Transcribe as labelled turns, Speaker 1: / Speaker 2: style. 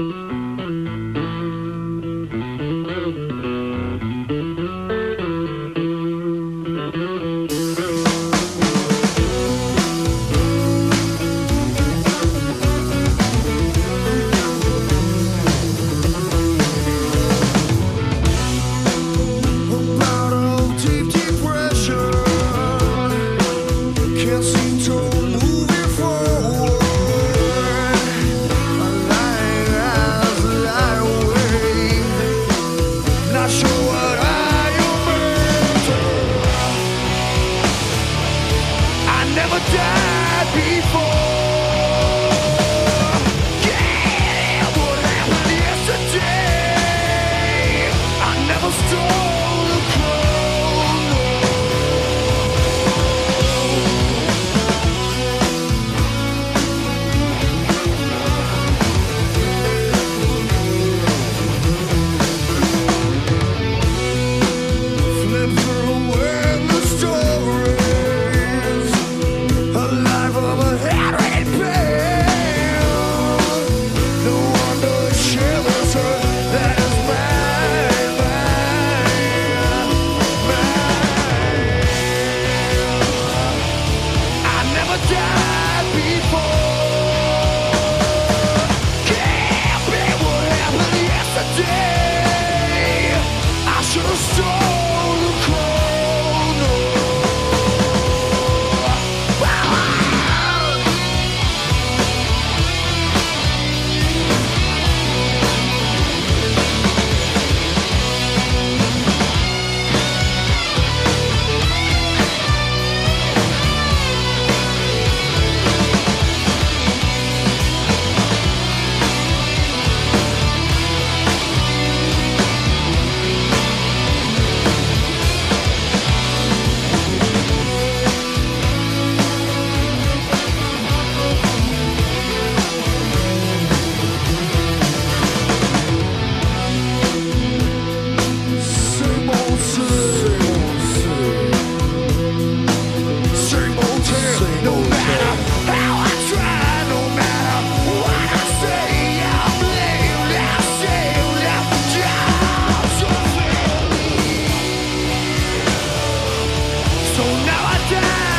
Speaker 1: Música i should have stolen Yeah!